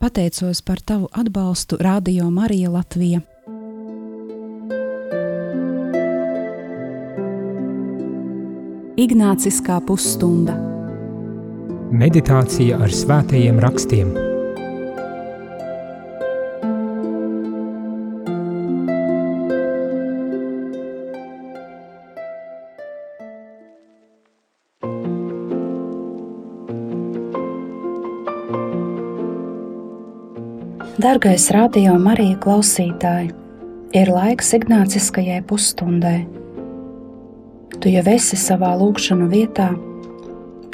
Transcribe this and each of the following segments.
Pateicos par tavu atbalstu Radio Marija Latvija. Ignāciskā pusstunda Meditācija ar svētajiem rakstiem Dargais radio Marija klausītāji, ir laiks Ignāciskajai pusstundai. Tu jau esi savā lūkšanu vietā,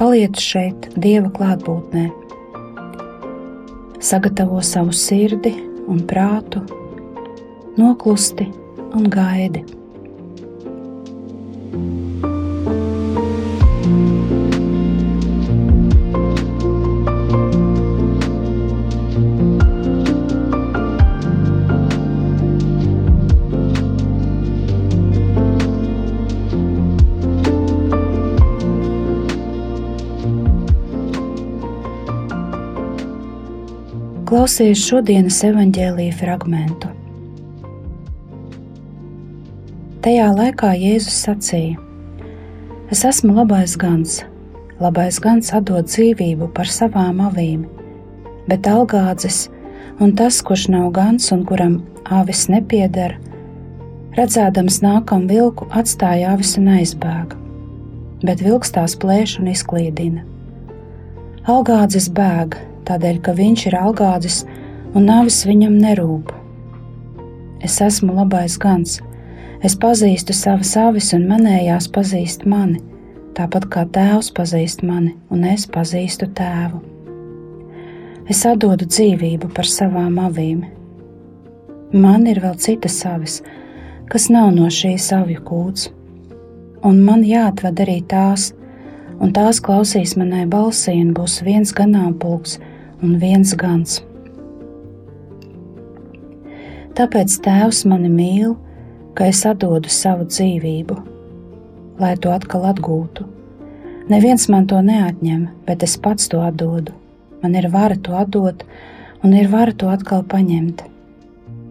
paliec šeit Dieva klātbūtnē. Sagatavo savu sirdi un prātu, noklusti un gaidi. Klausies šodienas evaņģēlīja fragmentu. Tajā laikā Jēzus sacīja: Es esmu labais gans, labais gans atdod dzīvību par savām avīm, bet algādzis un tas, kurš nav gans un kuram avis nepieder, redzēdams nākam vilku, atstāja avis un aizbēga, bet vilks tās plēš un izklīdina. Algādzis bēga tādēļ, ka viņš ir algādzis un nāvis viņam nerūp. Es esmu labais gans, es pazīstu savas avis, un manējās pazīst mani, tāpat kā tēvs pazīst mani, un es pazīstu tēvu. Es atdodu dzīvību par savām avīm. Man ir vēl citas avis, kas nav no šīs avju kūts, un man jāatved arī tās, un tās klausīs manai balsī, un būs viens ganāmpulks, un viens gans. Tāpēc Tēvs mani mīl, ka es atdodu savu dzīvību, lai to atkal atgūtu. Neviens man to neatņem, bet es pats to atdodu. Man ir vara to atdot, un ir vara to atkal paņemt.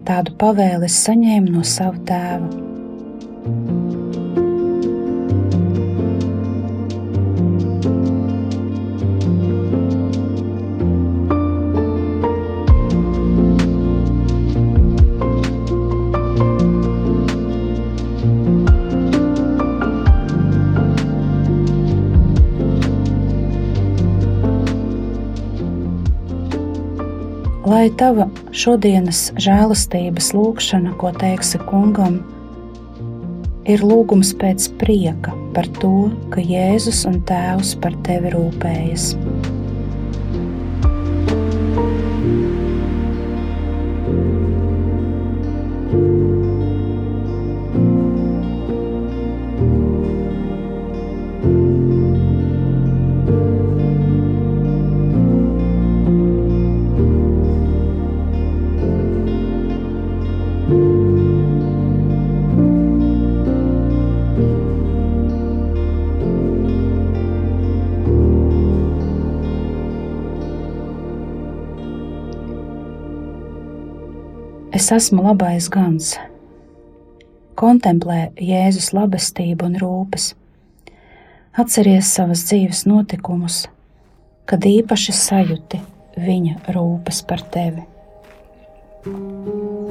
Tādu pavēli es saņēmu no sava tēva. Lai tava šodienas žēlastības lūkšana, ko teiksi kungam, ir lūgums pēc prieka par to, ka Jēzus un Tēvs par tevi rūpējas. Es esmu labais gans. Kontemplē Jēzus labestību un rūpes. Atceries savas dzīves notikumus, kad īpaši sajūti viņa rūpes par tevi. thank you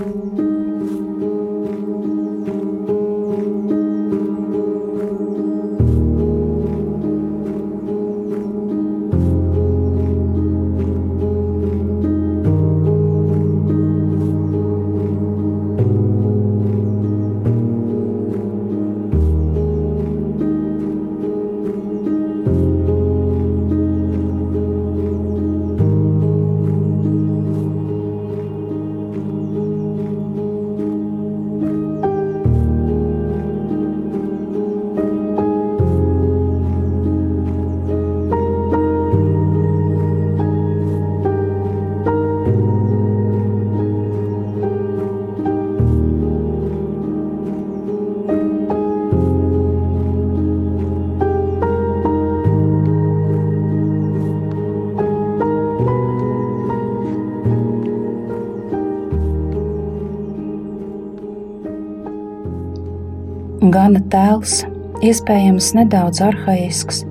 Gana tēls, iespējams nedaudz arhaisks,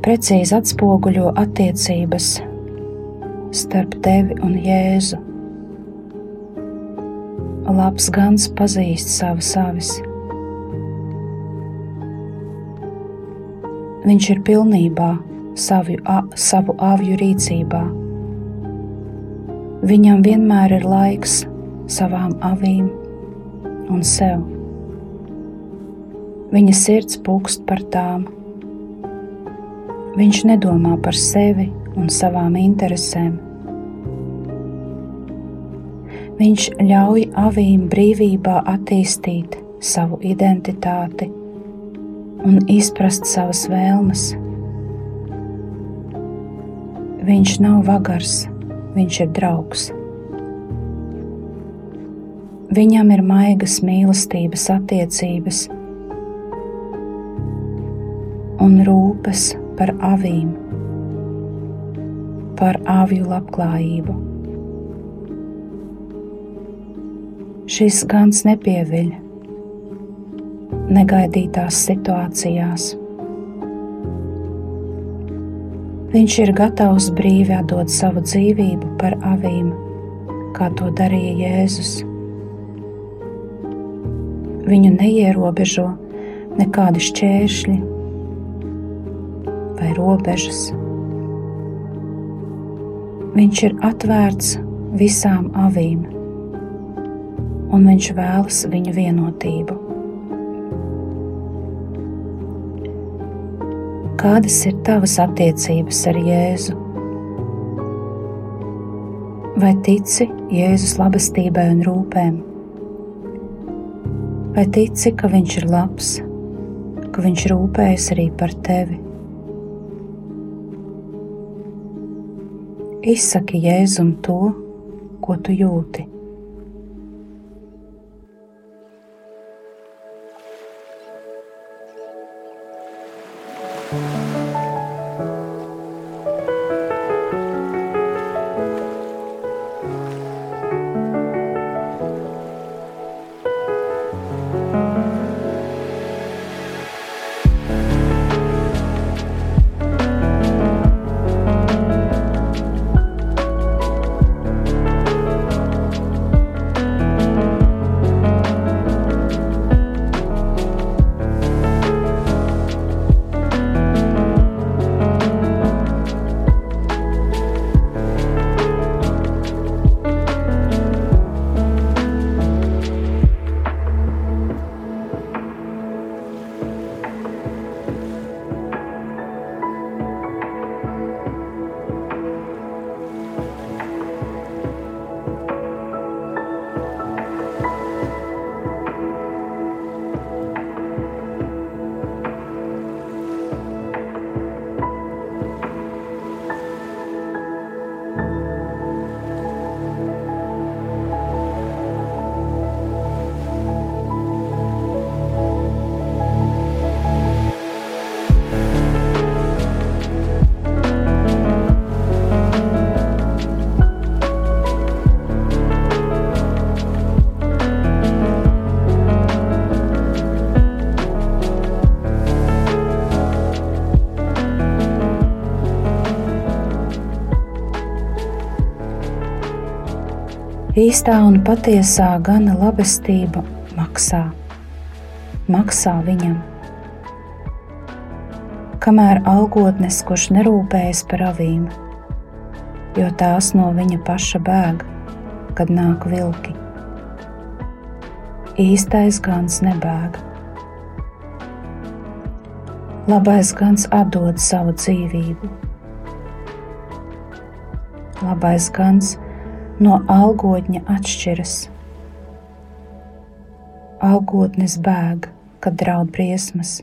precīzi atspoguļo attiecības starp tevi un Jēzu. Labs gans pazīst savu savis. Viņš ir pilnībā savu, a, savu avju rīcībā. Viņam vienmēr ir laiks savām avīm un sev. Viņa sirds pukst par tām. Viņš nedomā par sevi un savām interesēm. Viņš ļauj avīm brīvībā attīstīt savu identitāti un izprast savas vēlmes. Viņš nav vagars, viņš ir draugs. Viņam ir maigas mīlestības attiecības un rūpes par avīm, par avju labklājību. Šis gans nepieviļ negaidītās situācijās. Viņš ir gatavs brīvi atdot savu dzīvību par avīm, kā to darīja Jēzus. Viņu neierobežo nekādi šķēršļi vai robežas. Viņš ir atvērts visām avīm un viņš vēlas viņu vienotību. Kādas ir tavas attiecības ar Jēzu? Vai tici Jēzus labestībai un rūpēm? Vai tici, ka Viņš ir labs, ka Viņš rūpējas arī par tevi? Izsaki Jēzum to, ko tu jūti. Īstā un patiesā gana labestība maksā, maksā viņam. Kamēr algotnes, kurš nerūpējas par avīm, jo tās no viņa paša bēg, kad nāk vilki. Īstais gans nebēg. Labais gans atdod savu dzīvību. Labais gans no algotņa atšķiras. Algotnes bēg, kad draud briesmas,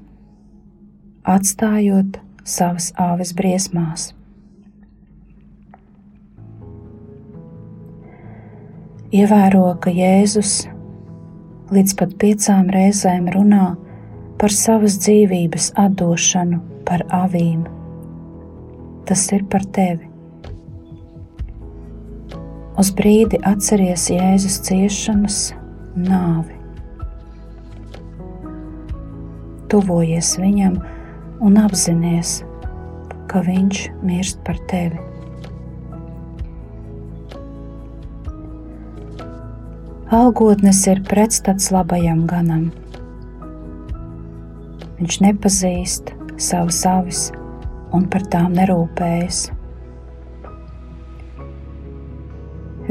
atstājot savas āves briesmās. Ievēro, ka Jēzus līdz pat piecām reizēm runā par savas dzīvības atdošanu par avīm. Tas ir par tevi. Uz brīdi atceries Jēzus ciešanas, nāvi. tuvojies viņam un apzināties, ka viņš mirst par tevi. Algotnes ir pretstats labajam ganam. Viņš nepazīst savas avis un par tām nerūpējas.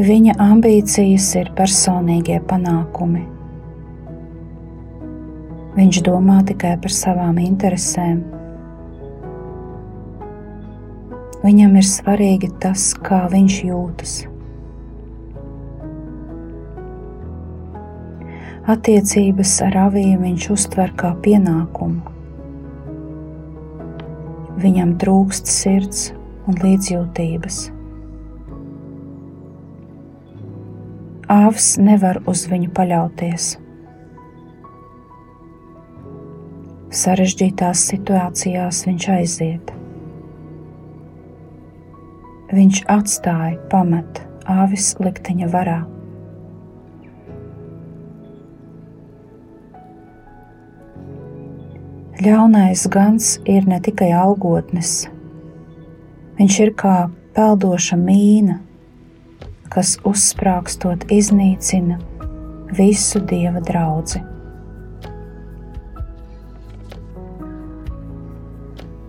Viņa ambīcijas ir personīgie panākumi Viņš domā tikai par savām interesēm. Viņam ir svarīgi tas, kā viņš jūtas. Attiecības ar avīm viņš uztver kā pienākumu. Viņam trūkst sirds un līdzjūtības. Āvs nevar uz viņu paļauties. sarežģītās situācijās viņš aiziet. Viņš atstāja pamat āvis likteņa varā. Ļaunais gans ir ne tikai algotnes, viņš ir kā peldoša mīna, kas uzsprāgstot iznīcina visu dieva draugu.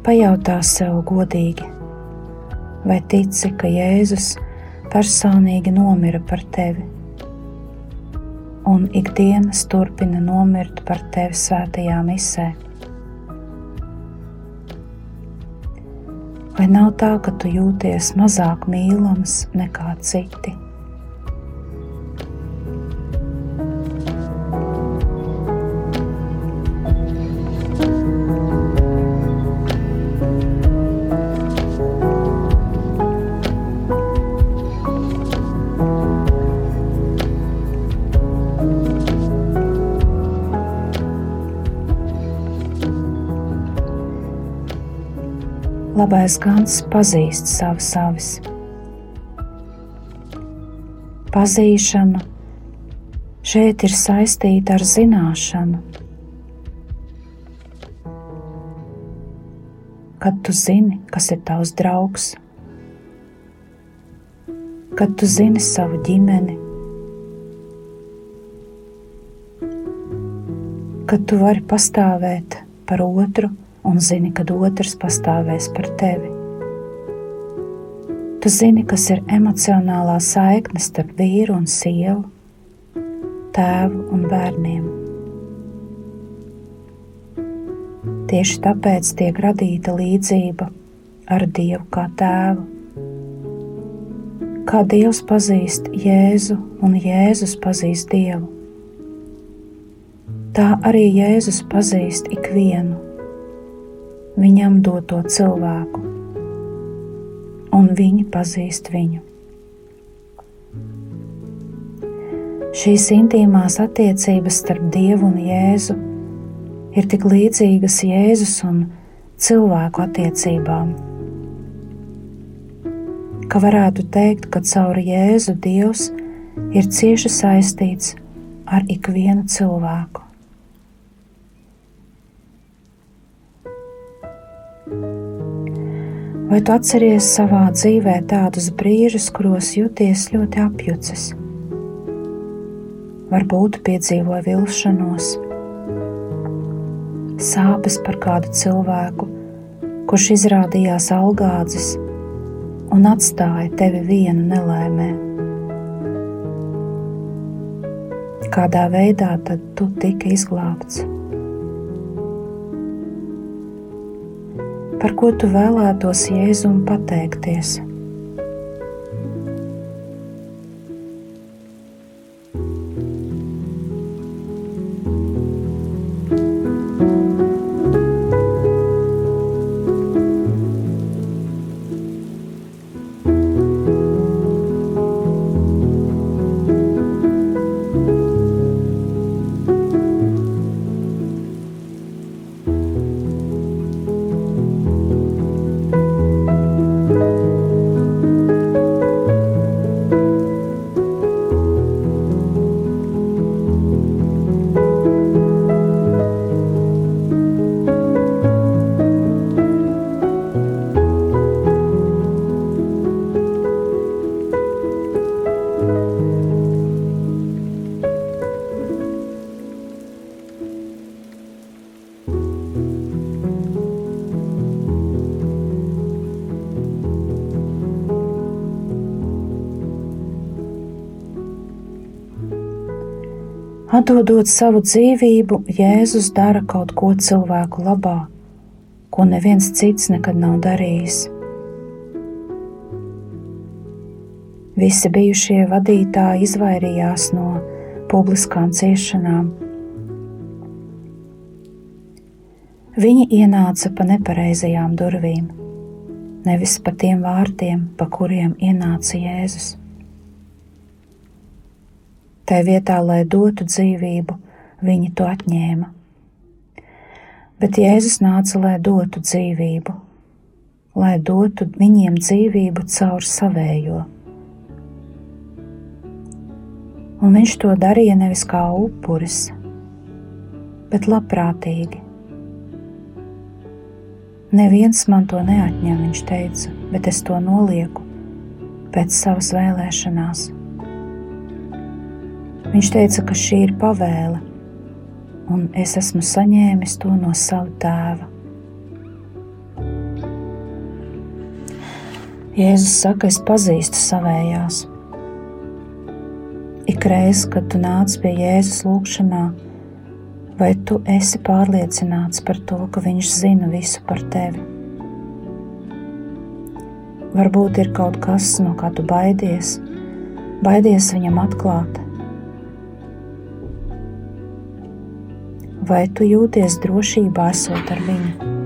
Pajautā sev godīgi, vai tici, ka Jēzus personīgi nomira par tevi, un ikdienas turpina nomirt par tevi svētajā misē. Vai nav tā, ka tu jūties mazāk mīlams nekā citi? Labais gans pazīst savas avis. Pazīšana šeit ir saistīta ar zināšanu. Kad tu zini, kas ir tavs draugs, kad tu zini savu ģimeni, kad tu vari pastāvēt par otru un zini, kad otrs pastāvēs par tevi. Tu zini, kas ir emocionālā saikne starp vīru un sievu, tēvu un bērniem. Tieši tāpēc tiek radīta līdzība ar Dievu kā tēvu. Kā Dievs pazīst Jēzu un Jēzus pazīst Dievu, tā arī Jēzus pazīst ikvienu viņam doto cilvēku, un viņi pazīst viņu. Šīs intīmās attiecības starp Dievu un Jēzu ir tik līdzīgas Jēzus un cilvēku attiecībām, ka varētu teikt, ka caur Jēzu Dievs ir cieši saistīts ar ikvienu cilvēku. Vai tu atceries savā dzīvē tādus brīžus, kuros jūties ļoti apjucis? Varbūt piedzīvoja vilšanos, sāpes par kādu cilvēku, kurš izrādījās algādzis un atstāja tevi vienu nelaimē. Kādā veidā tad tu tika izglābts? Par ko tu vēlētos Jēzum pateikties. Atdodot savu dzīvību, Jēzus dara kaut ko cilvēku labā, ko neviens cits nekad nav darījis. Visi bijušie vadītāji izvairījās no publiskām ciešanām. Viņi ienāca pa nepareizajām durvīm, nevis pa tiem vārtiem, pa kuriem ienāca Jēzus. Tā vietā, lai dotu dzīvību, viņi to atņēma. Bet Jēzus nāca, lai dotu dzīvību, lai dotu viņiem dzīvību caur savējo. Un viņš to darīja nevis kā upuris, bet labprātīgi. Neviens man to neatņem, viņš teica, bet es to nolieku pēc savas vēlēšanās. Viņš teica, ka šī ir pavēle, un es esmu saņēmis to no sava tēva. Jēzus saka, es pazīstu savējās. Ik reiz, kad tu nāc pie Jēzus lūgšanā, vai tu esi pārliecināts par to, ka Viņš zina visu par tevi? Varbūt ir kaut kas, no kā tu baidies, baidies viņam atklāt, vai tu jūties drošībā esot ar viņu?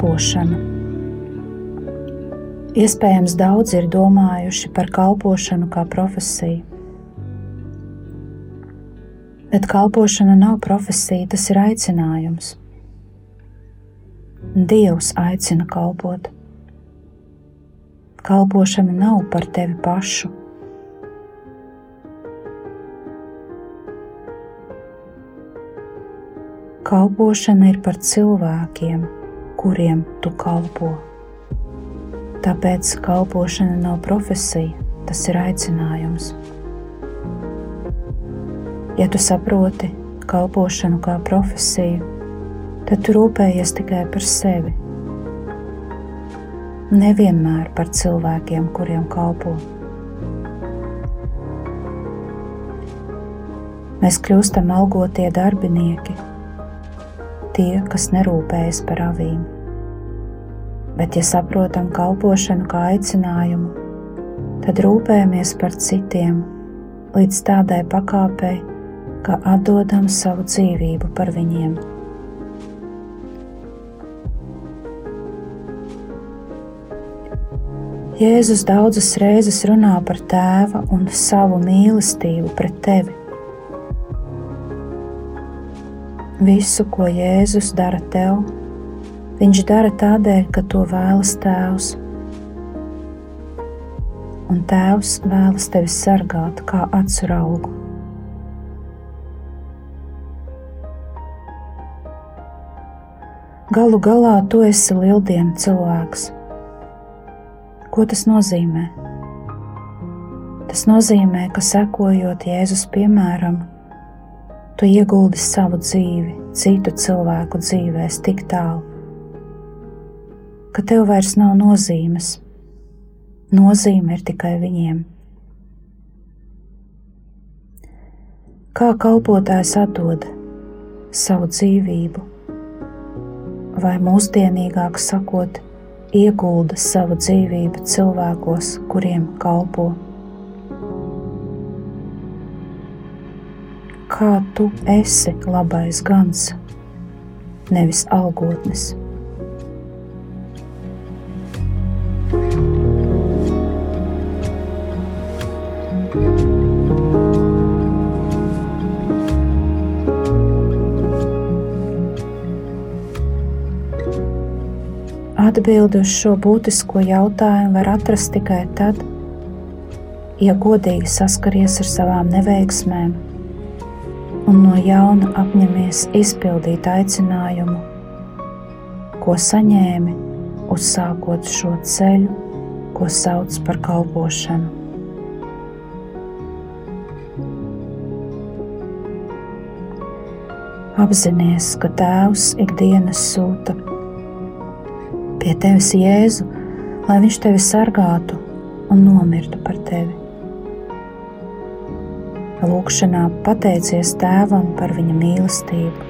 Kalpošanu. Iespējams, daudzi ir domājuši par kalpošanu kā profesiju. Bet kalpošana nav profesija, tas ir aicinājums. Dievs aicina kalpot. Kalpošana nav par tevi pašu. Kalpošana ir par cilvēkiem kuriem tu kalpo. Tāpēc kalpošana nav profesija, tas ir aicinājums. Ja tu saproti kalpošanu kā profesiju, tad tu rūpējies tikai par sevi. Nevienmēr par cilvēkiem, kuriem kalpo. Mēs kļūstam algotie darbinieki tie, kas nerūpējas par avīm. Bet, ja saprotam kalpošanu kā aicinājumu, tad rūpējamies par citiem līdz tādai pakāpei, ka atdodam savu dzīvību par viņiem. Jēzus daudzas reizes runā par tēva un savu mīlestību pret tevi. Visu, ko Jēzus dara tev, Viņš dara tādēļ, ka to vēlas Tēvs. Un Tēvs vēlas tevi sargāt kā acu augu. Galu galā tu esi lieldienu cilvēks. Ko tas nozīmē? Tas nozīmē, ka sekojot Jēzus piemēram, tu ieguldi savu dzīvi citu cilvēku dzīvēs tik tālu, ka tev vairs nav nozīmes. Nozīme ir tikai viņiem. Kā kalpotājs atdod savu dzīvību, vai mūsdienīgāk sakot, iegulda savu dzīvību cilvēkos, kuriem kalpo. Kā tu esi labais gans, nevis algotnis. Atbildi uz šo būtisko jautājumu var atrast tikai tad, ja godīgi saskaries ar savām neveiksmēm un no jauna apņemies izpildīt aicinājumu, ko saņēmi, uzsākot šo ceļu, ko sauc par kalpošanu. Apzinies, ka Tēvs ikdienas sūta pie tevis Jēzu, lai viņš tevi sargātu un nomirtu par tevi. Lūkšanā pateicies Tēvam par viņa mīlestību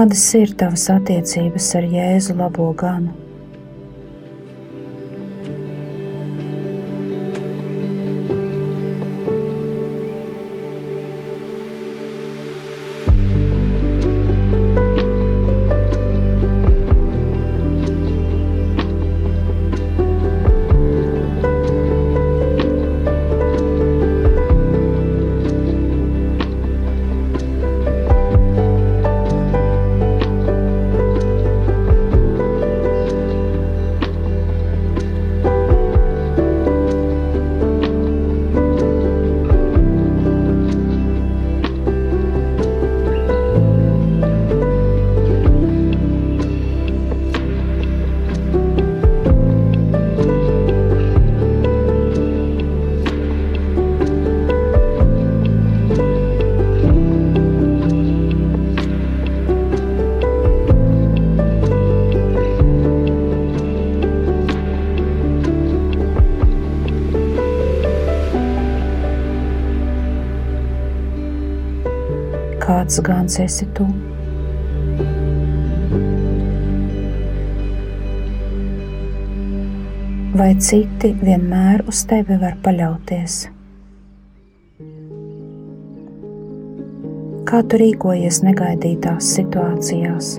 Kādas ir tavas attiecības ar Jēzu labo ganu? Kāds gans esi tu. Vai citi vienmēr uz tevi var paļauties? Kā tu rīkojies negaidītās situācijās?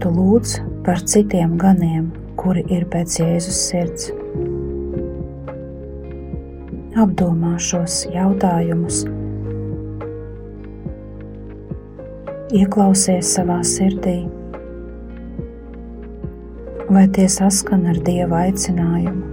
Tu lūdz par citiem ganiem, kuri ir pēc Jēzus sirds? Apdomā šos jautājumus, ieklausies savā sirdī, vai tie saskan ar Dieva aicinājumu.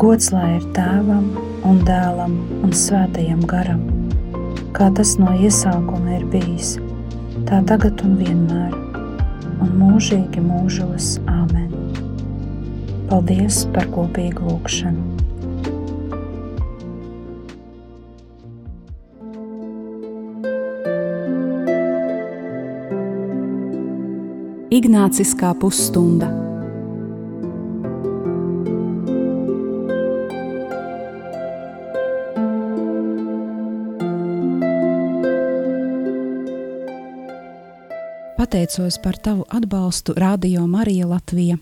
Gods lai ir tēvam un dēlam un svētajam garam, kā tas no iesākuma ir bijis, tā tagad un vienmēr, un mūžīgi mūžos Āmen. Paldies par kopīgu lūgšanu! Ignāciskā pusstunda. Pateicos par tavu atbalstu Radio Marija Latvija.